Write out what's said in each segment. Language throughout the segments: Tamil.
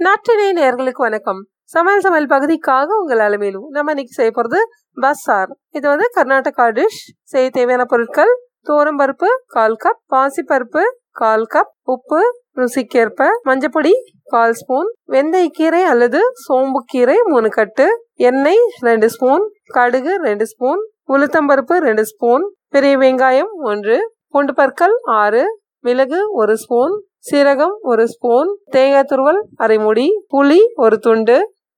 நாட்டினை நேர்களுக்கு வணக்கம். சமையல் சமையல் பகுதிக்காக உங்கள் அலமையிலும் நம்ம இன்னைக்கு செய்ய போகிறது பஸ்ஸார் இது வந்து கர்நாடகா டிஷ் செய்ய தேவையான பொருட்கள் பருப்பு கால் கப் பாசிப்பருப்பு கால் கப் உப்பு ருசிக்கேற்ப மஞ்சப்பொடி கால் ஸ்பூன் வெந்தயக்கீரை அல்லது சோம்பு கீரை மூணு கட்டு எண்ணெய் ரெண்டு ஸ்பூன் கடுகு ரெண்டு ஸ்பூன் உளுத்தம்பருப்பு ரெண்டு ஸ்பூன் பெரிய வெங்காயம் ஒன்று பூண்டு பற்கள் ஆறு மிளகு ஒரு ஸ்பூன் சீரகம் ஒரு ஸ்பூன் தேங்காய் துருவல் அரைமுடி புளி ஒரு துண்டு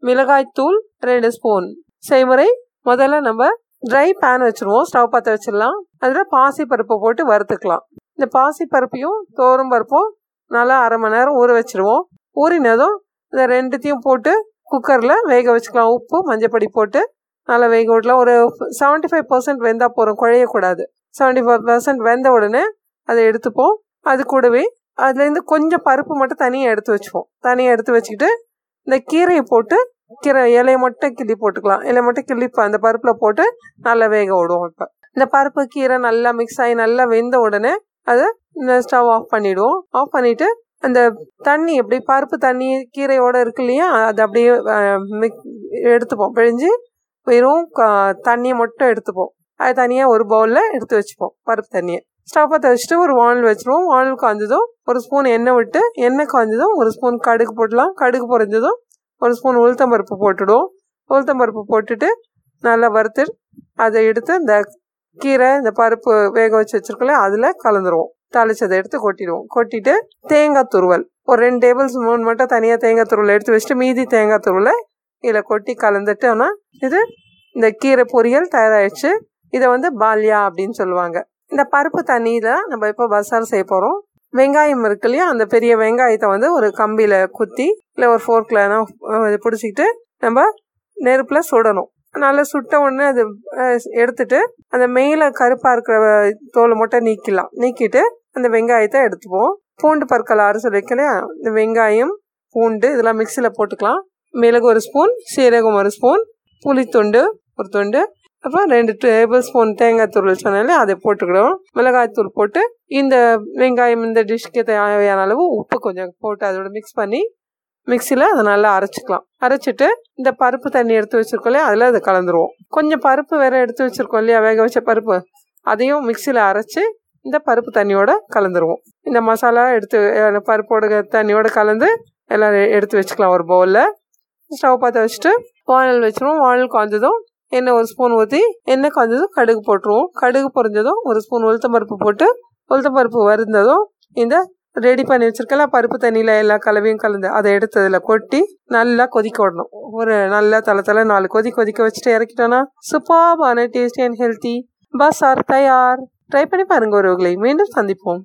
மிளகாய்த்தூள் ரெண்டு ஸ்பூன். செய்முறை முதல்ல நம்ம ட்ரை பேன் வச்சுருவோம் ஸ்டவ் பற்ற வச்சிடலாம். அதில் பாசி பருப்பை போட்டு வறுத்துக்கலாம். இந்த பாசி பருப்பையும் தோறும் பருப்பும் நல்லா அரை மணி நேரம் ஊற வச்சிருவோம். ஊறினதும் இந்த ரெண்டுத்தையும் போட்டு குக்கரில் வேக வச்சுக்கலாம். உப்பு மஞ்சப்பொடி போட்டு நல்லா வேக விடலாம். ஒரு செவன்ட்டி ஃபைவ் பர்சன்ட் வெந்தால் போகிறோம் குழையக்கூடாது. செவன்ட்டி ஃபைவ் பர்சன்ட் வெந்த உடனே அதை எடுத்துப்போம். அது கூடவே அதுலேருந்து கொஞ்சம் பருப்பு மட்டும் தனியாக எடுத்து வச்சுப்போம். தனியாக எடுத்து வச்சுக்கிட்டு இந்த கீரையை போட்டு கீரை இலையை மட்டும் கிள்ளி போட்டுக்கலாம். இலையை மட்டும் கிள்ளி அந்த பருப்பில் போட்டு நல்லா வேக விடுவோம் இப்போ. இந்த பருப்பு கீரை நல்லா மிக்ஸ் ஆகி நல்லா வெந்த உடனே அதை ஸ்டவ் ஆஃப் பண்ணிவிடுவோம் ஆஃப் பண்ணிவிட்டு அந்த தண்ணி எப்படி பருப்பு தண்ணி கீரையோடு இருக்கு இல்லையா அதை அப்படியே மிக் எடுத்துப்போம். பிழிஞ்சு வெறும் தண்ணியை மட்டும் எடுத்துப்போம். அது தனியாக ஒரு பவுலில் எடுத்து வச்சுப்போம் பருப்பு தண்ணியை. ஸ்டவ் பற்ற வச்சுட்டு ஒரு வானல் வச்சுருவோம். வானல் காய்ஞ்சதும் ஒரு ஸ்பூன் எண்ணெய் விட்டு எண்ணெய் காய்ஞ்சதும் ஒரு ஸ்பூன் கடுகு போடலாம். கடுகு பொறிஞ்சதும் ஒரு ஸ்பூன் உளுத்தம்பருப்பு போட்டுடுவோம். உளுத்தம்பருப்பு போட்டுட்டு நல்லா வறுத்து அதை எடுத்து இந்த கீரை இந்த பருப்பு வேக வச்சு வச்சுருக்கல அதில் கலந்துருவோம். தாளிச்சதை எடுத்து கொட்டிடுவோம். கொட்டிட்டு தேங்காய் துருவல். ஒரு ரெண்டு டேபிள் ஸ்பூன் மட்டும் தனியாக தேங்காய் துருவல் எடுத்து வச்சுட்டு மீதி தேங்காய் துருவலை இதில் கொட்டி கலந்துட்டோன்னா இது இந்த கீரை பொரியல் தயாராகிடுச்சு இதை வந்து பால்யா அப்படின்னு சொல்லுவாங்க. இந்த பருப்பு தண்ணியில் நம்ம இப்போ பசார் செய்ய போகிறோம் வெங்காயம் இருக்கு இல்லையா? அந்த பெரிய வெங்காயத்தை வந்து ஒரு கம்பியில் குத்தி இல்லை ஒரு ஃபோர்க்கில் பிடிச்சிக்கிட்டு நம்ம நெருப்பில் சுடணும். நல்லா சுட்ட உடனே அது எடுத்துட்டு அந்த மேலே கருப்பாக இருக்கிற தோலை மட்டும் நீக்கிடலாம். நீக்கிட்டு அந்த வெங்காயத்தை எடுத்துப்போம். பூண்டு பற்கள் அரைச்சி வைக்கலையா இந்த வெங்காயம் பூண்டு இதெல்லாம் மிக்சியில் போட்டுக்கலாம். மிளகு ஒரு ஸ்பூன் சீரகம் ஒரு ஸ்பூன் புளித்துண்டு ஒரு துண்டு அப்புறம் ரெண்டு டேபிள் ஸ்பூன் தேங்காய் தூள் சொன்னாலே அதை போட்டுக்கிடுவோம். மிளகாய் தூள் போட்டு இந்த வெங்காயம் இந்த டிஷ்க்கு தேவையான அளவு உப்பு கொஞ்சம் போட்டு அதோட மிக்ஸ் பண்ணி மிக்சியில் அதை நல்லா அரைச்சிக்கலாம். அரைச்சிட்டு இந்த பருப்பு தண்ணி எடுத்து வச்சிருக்கோம் இல்லையா அதில் அதை கலந்துருவோம். கொஞ்சம் பருப்பு வேற எடுத்து வச்சுருக்கோம் இல்லையா வேக வச்ச பருப்பு. அதையும் மிக்சியில் அரைச்சி இந்த பருப்பு தண்ணியோட கலந்துருவோம். இந்த மசாலா எடுத்து பருப்போட தண்ணியோட கலந்து எல்லாம் எடுத்து வச்சுக்கலாம் ஒரு பவுலில் ஸ்டவ் பார்த்து வச்சுட்டு வானல் வச்சிருவோம். வானல் காய்ஞ்சதும் எண்ணெய் ஒரு ஸ்பூன் ஊற்றி எண்ணெய் காய்ஞ்சதும் கடுகு போட்டுருவோம். கடுகு பொறிஞ்சதும் ஒரு ஸ்பூன் உளுத்தம்பருப்பு போட்டு உளுத்தம்பருப்பு வருந்ததும் இந்த ரெடி பண்ணி வச்சுருக்கலாம் பருப்பு தண்ணியில் எல்லா கலவையும் கலந்து அதை எடுத்து அதில் கொட்டி நல்லா கொதிக்க விடணும். ஒரு நல்லா தலை தலை நாலு கொதி கொதிக்க வச்சுட்டு இறக்கிட்டோன்னா சூப்பர்பான டேஸ்டி அண்ட் ஹெல்த்தி பஸ் ஆர் தயார். ட்ரை பண்ணி பாருங்கள் ஒருவர்களை மீண்டும் சந்திப்போம்.